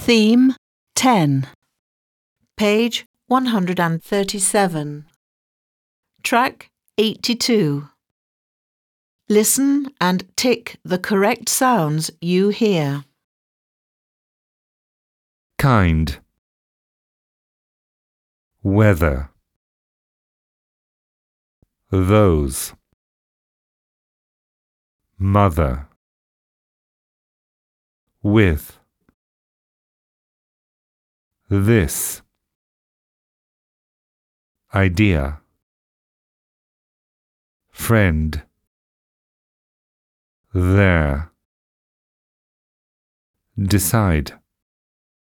Theme 10. Page 137. Track 82. Listen and tick the correct sounds you hear. kind weather those mother with this idea friend there decide